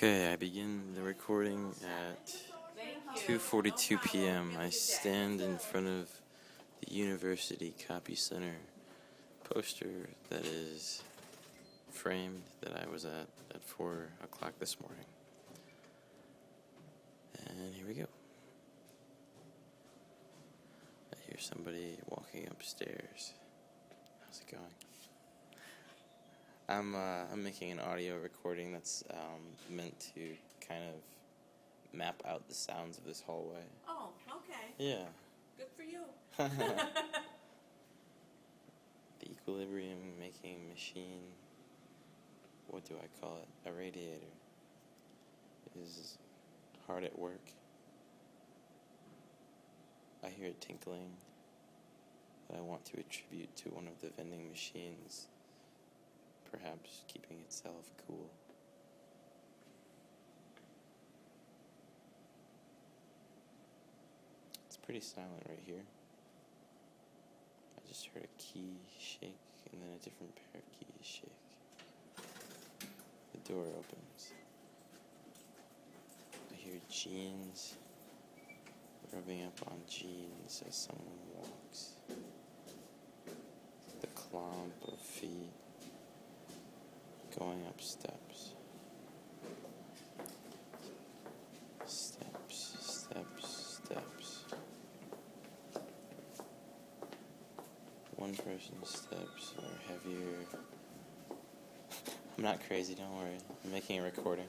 Okay, I begin the recording at 2:42 p.m. I stand in front of the University Copy Center poster that is framed that I was at at 4 o'clock this morning. And here we go. I hear somebody walking upstairs. How's it going? I'm uh, I'm making an audio recording that's um, meant to kind of map out the sounds of this hallway. Oh, okay. Yeah. Good for you. the equilibrium making machine. What do I call it? A radiator. Is hard at work. I hear it tinkling that I want to attribute to one of the vending machines perhaps keeping itself cool. It's pretty silent right here. I just heard a key shake and then a different pair of keys shake. The door opens. I hear jeans rubbing up on jeans as someone walks. The clomp of feet going up steps. Steps, steps, steps. One person's steps are heavier. I'm not crazy, don't worry. I'm making a recording.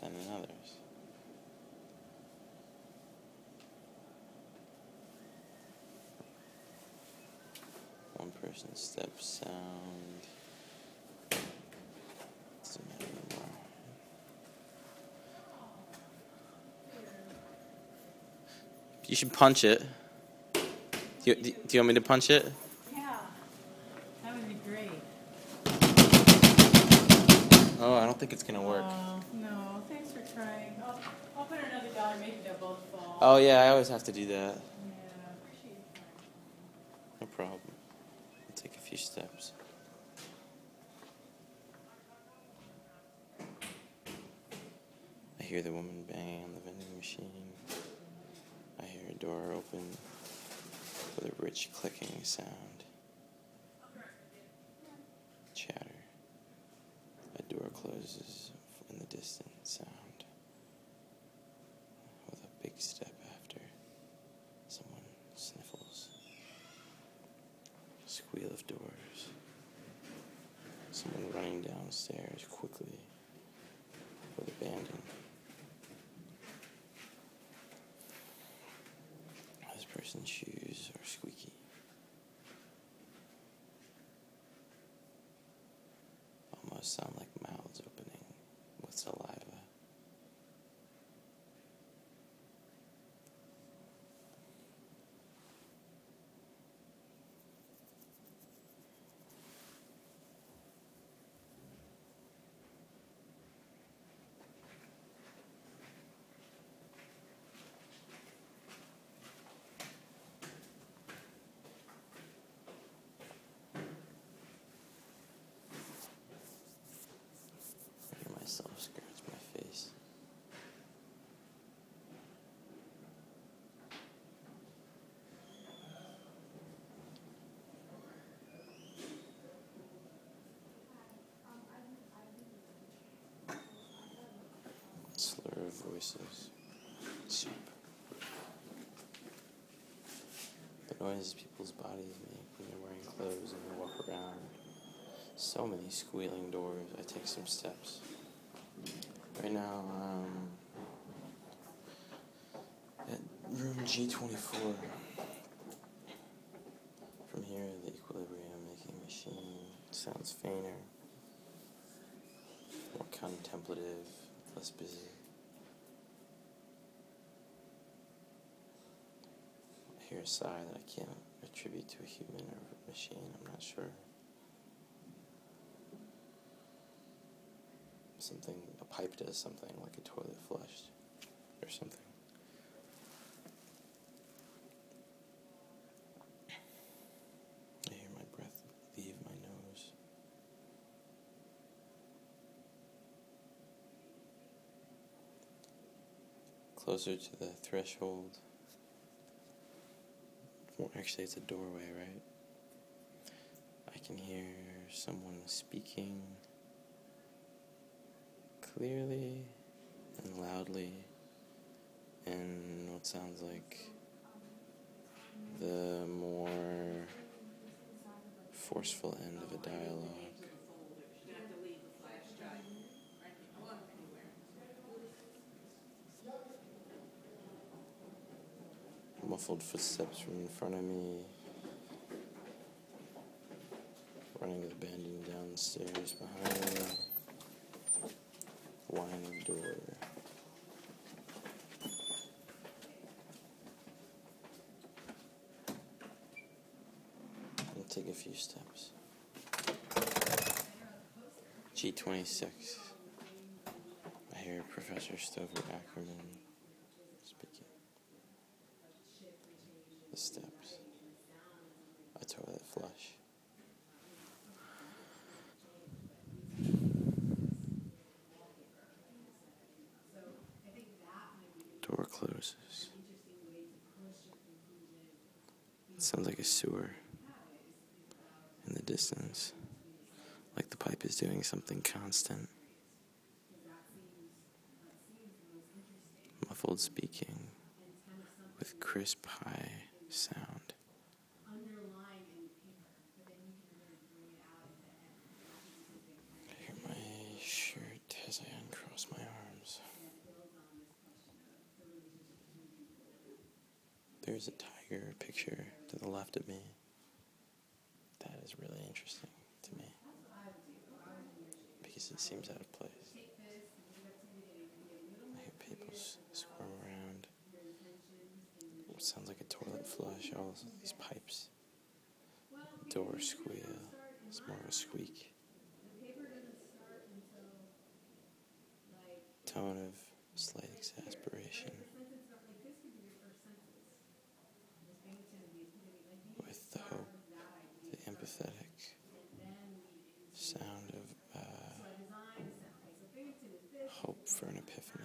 Than another's. One person's steps sound You should punch it. Do you, do you want me to punch it? Yeah, that would be great. Oh, I don't think it's gonna work. Oh, no, thanks for trying. I'll, I'll put another dollar, maybe they'll both fall. Oh yeah, I always have to do that. Yeah, appreciate it. No problem. I'll take a few steps. I hear the woman banging on the vending machine. I hear a door open with a rich clicking sound. Chatter. A door closes in the distant sound. With a big step after, someone sniffles. Squeal of doors. Someone running downstairs quickly with abandon. This person's shoes are squeaky. Almost sound like mouths opening with saliva. I hear myself scratch my face. Slur of voices. Soup. The noises people's bodies make when they're wearing clothes and they walk around. So many squealing doors. I take some steps. Right now, um, at room G24. From here, the equilibrium making machine sounds fainter, more contemplative, less busy. I hear a sigh that I can't attribute to a human or a machine, I'm not sure. Something, pipe does something, like a toilet flushed or something. I hear my breath leave my nose. Closer to the threshold. Well, actually, it's a doorway, right? I can hear someone speaking clearly and loudly in what sounds like the more forceful end of a dialogue. Muffled footsteps from in front of me. Running bending down the stairs behind me. Whining door. I'll take a few steps. G26. I hear Professor Stover Ackerman speaking. The steps. A toilet flush. It sounds like a sewer in the distance. Like the pipe is doing something constant. Muffled speaking with crisp high sound. I hear my shirt as I uncross my arms. There's a tiger picture to the left of me. That is really interesting to me. Because it seems out of place. I hear people squirm around. What sounds like a toilet flush, all these pipes. Door squeal. It's more of a squeak. Tone of slight exasperation. With the hope, the empathetic sound of uh, hope for an epiphany.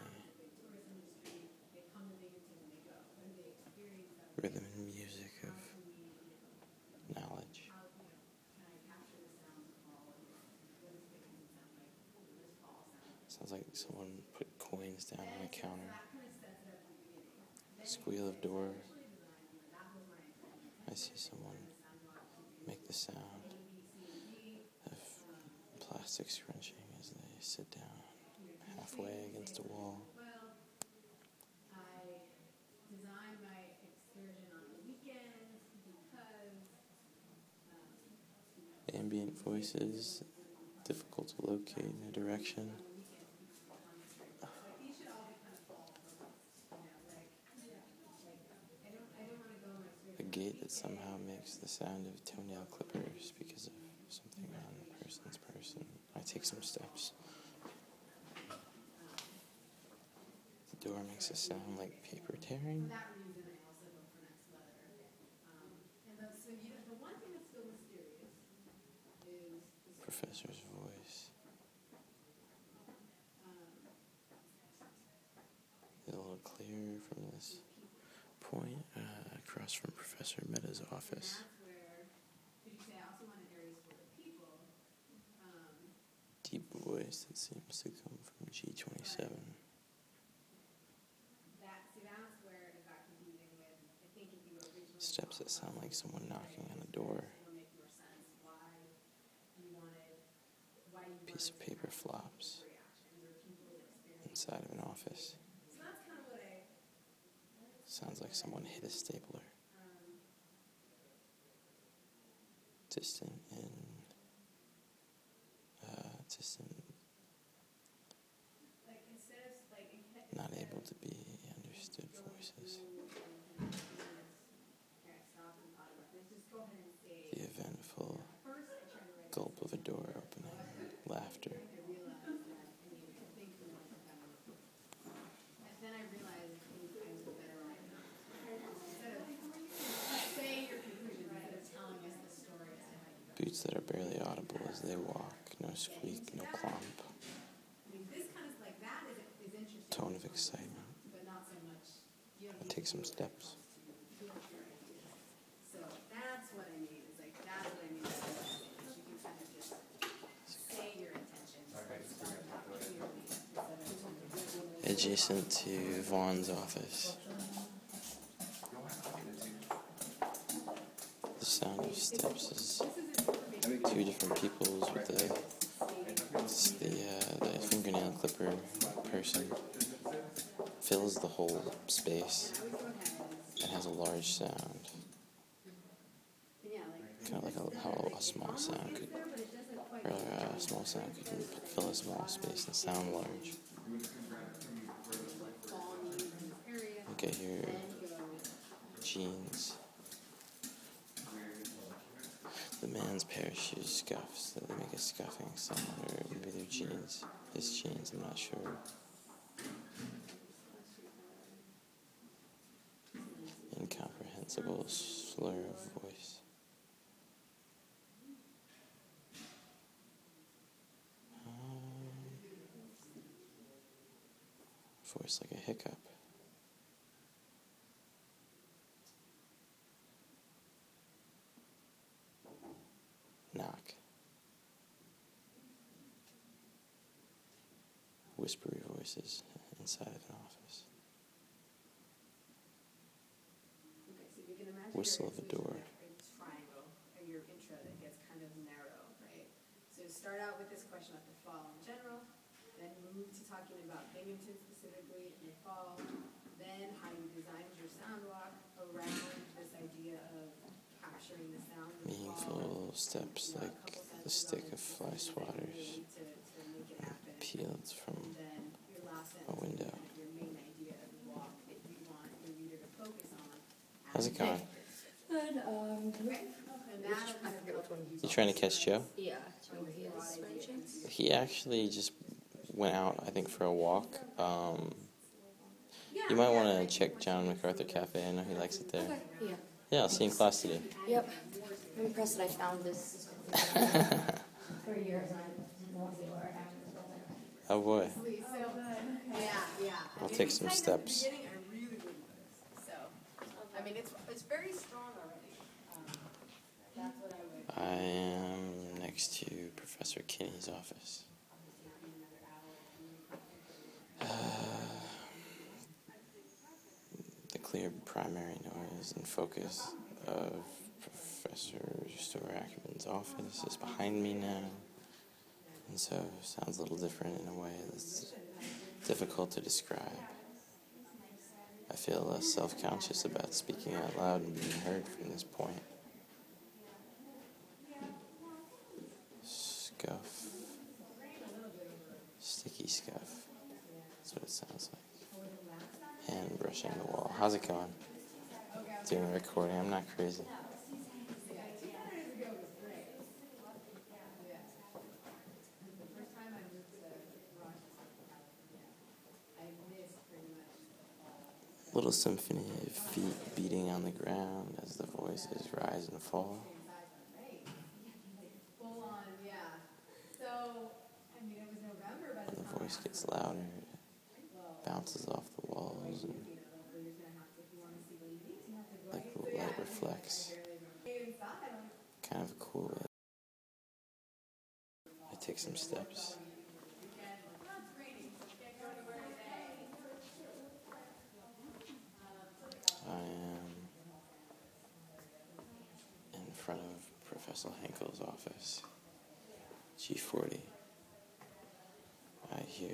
Rhythm and music of knowledge. Sounds like someone put coins down on a counter. Squeal of door. I see someone make the sound of plastic scrunching as they sit down halfway against a wall. Ambient voices, difficult to locate in a direction. A gate that somehow makes the sound of toenail clippers because of something on the person's person. I take some steps. The door makes a sound like paper tearing. that reason I also go for next weather. Um, and the, so you know, the one thing that's still mysterious is this, Professor's voice. um, Is a little clearer from this point across from Professor Meta's office. that's where did you say I also wanted areas for the people? Um, Deep voice that seems to come from G27. that see that's where it got confusing with I think if you originally Steps that sound like someone knocking on a door. it'll make more sense why you wanted why you Piece of paper flops reactions or people's experience. inside of an office. So that's kind of what I Sounds like someone hit a stapler. Distant in. Uh, distant, not able to be understood voices. And and. The eventful gulp of a door opening. Laughter. I realized that I mean, I think we want to have. And then I realized I think I was better off not. Instead of saying your conclusions, instead of telling us the story as to how you got. Boots that are barely audible as they walk. No squeak, no clomp. Tone of excitement. I take some steps. Adjacent to Vaughn's office. The sound of steps is two different peoples with the the uh, the fingernail clipper person fills the whole space and has a large sound, kind of like a, how a small sound could, or a small sound could fill a small space and sound large. Look at your. The man's shoes scuffs. So they make a scuffing sound, or maybe they're jeans. His jeans, I'm not sure. Incomprehensible slur of voice. Um, voice like a hiccup. Knock. Whispery voices inside of an office. Okay, so you can imagine. Whistle of a door. triangle, or your intro that gets kind of narrow, right? So start out with this question about the fall in general, then move to talking about Binghamton specifically in the fall, then how you designed your sound walk around this idea of Meaningful steps You know, a like the stick of the fly decisions that you swatters made To, to make it happen. peeled from And then your last a window. kind of your main idea of the walk that you want your reader to focus on. How's it going? Good. Um, Okay, and that'll kind of forget which one help You trying to catch Joe? yeah. Do you know where he is by any chance? He actually just went out, I think, for a walk. Um, you might want to check John MacArthur Cafe. I know he likes it there. Okay. Yeah. Yeah, I'll see in class today. Yep. I'm impressed that I found this for years and I won't be where I am. Oh boy. Yeah, yeah. I I'll take some steps. I really wouldn't notice. So, I mean, it's it's very strong already. Um, that's what I would. I am next to Professor Kinney's office. Uh, the clear primary noise and focus of Professor Stover Ackerman's office is behind me now. And so sounds a little different in a way that's difficult to describe. I feel less self conscious about speaking out loud and being heard from this point. Scuff. Sticky scuff. That's what it sounds brushing the wall. How's it going? Doing recording. I'm not crazy. Little symphony of feet beating on the ground as the voices rise and fall. Full on, yeah. So, I mean, it was November by And the the time. voice gets louder, bounces off the walls, and You know, where you're gonna have to, if you wanna see what he needs, you have to go. like the light reflects. Inside, I'm Kind of a cool way. I take some steps. I am in front of Professor Henkel's office, G40. I hear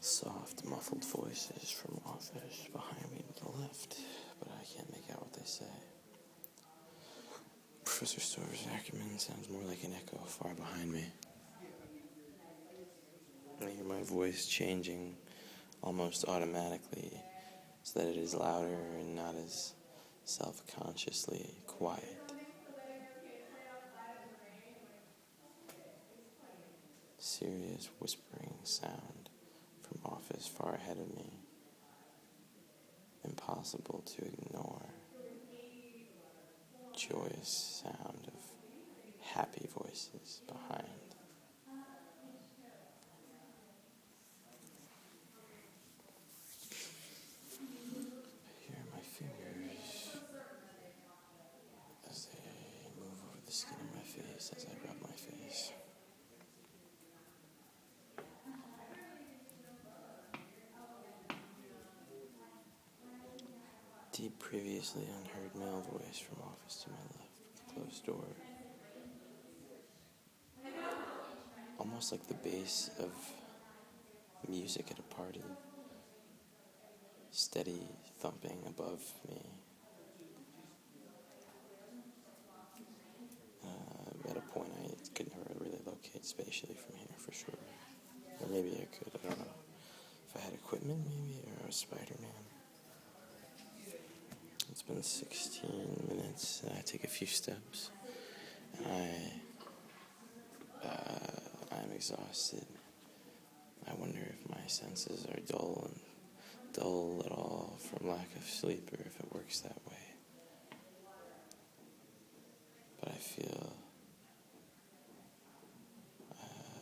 soft, muffled voices from office behind me to the left, but I can't make out what they say. Professor Stover's Ackerman sounds more like an echo far behind me. I hear my voice changing almost automatically so that it is louder and not as self consciously quiet. Serious whispering sound from office far ahead of me. Impossible to ignore. Joyous sound of happy voices behind. Deep, previously unheard male voice from office to my left, closed door. Almost like the bass of music at a party. Steady thumping above me. Uh, at a point, I could never really locate spatially from here for sure. Or maybe I could, I don't know. If I had equipment, maybe, or a Spider Man. Been 16 minutes, and I take a few steps, and I, uh, I'm exhausted. I wonder if my senses are dull and dull at all from lack of sleep, or if it works that way. But I feel. Uh,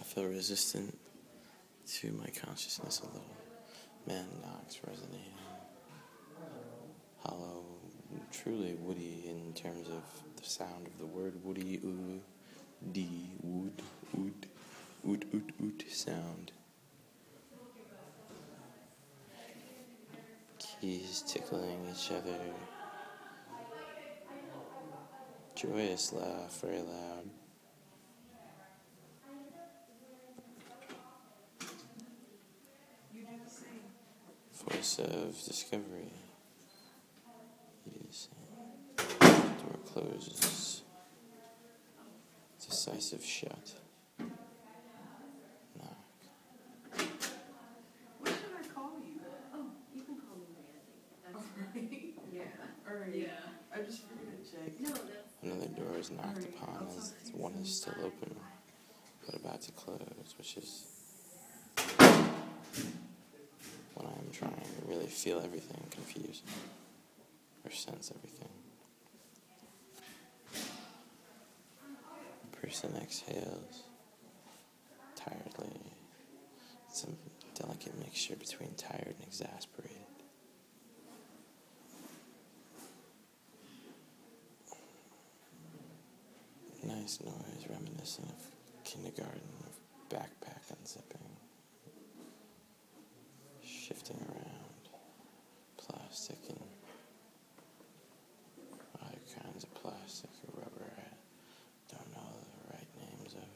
I feel resistant to my consciousness a little. Man knocks resonating. Hollow, truly woody in terms of the sound of the word woody, oo, d, wood, oot, oot, oot, oot sound. Keys tickling each other. Joyous laugh, very loud. Voice of discovery. You do the same. Door closes. Decisive shut. Knock. What should I call you? Uh, oh, you can call me Randy. That's fine. Yeah. I just figured to check. No. Another door is knocked upon as one is still open, but about to close, which is when I am trying to really feel everything confused or sense everything. Person exhales tiredly. Some delicate mixture between tired and exasperated. Nice noise reminiscent of kindergarten, of backpack unzipping, shifting around, plastic and other kinds of plastic or rubber. I don't know the right names of.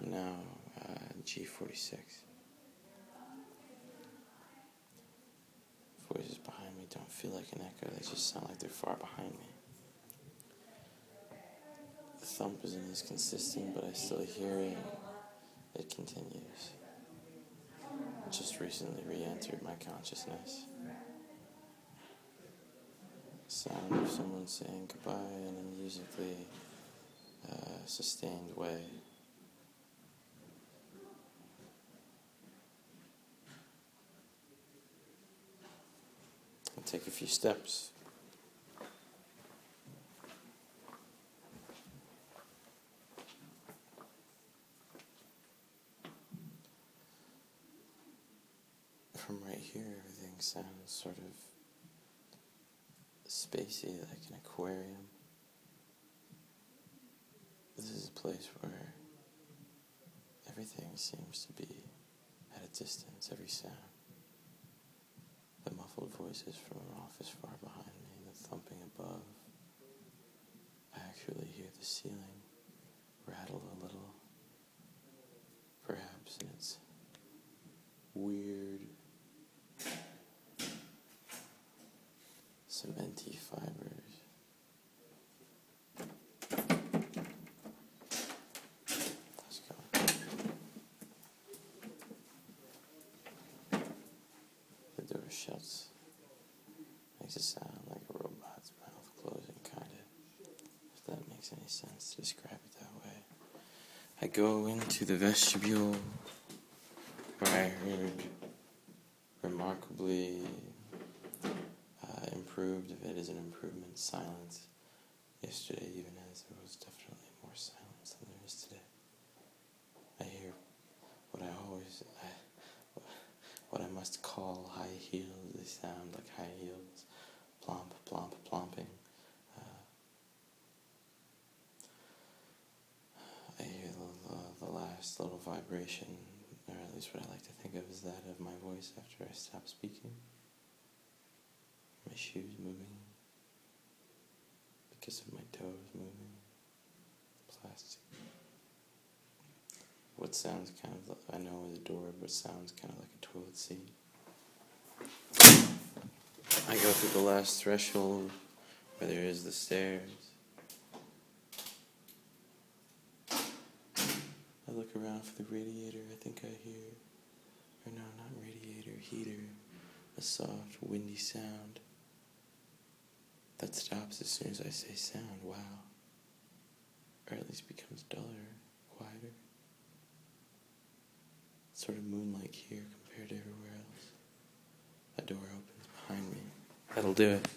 I'm now uh, G46. Voices behind me don't feel like an echo, they just sound like they're far behind me. The thump isn't as consistent, but I still hear it. It continues. Just recently re entered my consciousness. Sound of someone saying goodbye in a musically uh, sustained way. I'll take a few steps. From right here, everything sounds sort of spacey, like an aquarium. This is a place where everything seems to be at a distance, every sound. The muffled voices from an office far behind me, the thumping above. I actually hear the ceiling rattle a little. Perhaps in its weird, cementy fibers. Let's go. The door shuts. Makes a sound like a robot's mouth closing, kind of. If that sense to describe it that way. I go into the vestibule where I heard remarkably uh, improved, if it is an improvement, silence yesterday, even as there was definitely more silence than there is today. I hear what I always, I, what I must call high heels. They sound like high heels, plomp, plomp, plomping. Uh, little vibration, or at least what I like to think of, is that of my voice after I stop speaking. My shoes moving because of my toes moving. Plastic. What sounds kind of like, I know is a door, but sounds kind of like a toilet seat. I go through the last threshold where there is the stairs. I look around for the radiator I think I hear. Or no, not radiator, heater. A soft, windy sound that stops as soon as I say sound. Wow. Or at least becomes duller, quieter. Sort of moonlight here compared to everywhere else. A door opens behind me. That'll do it.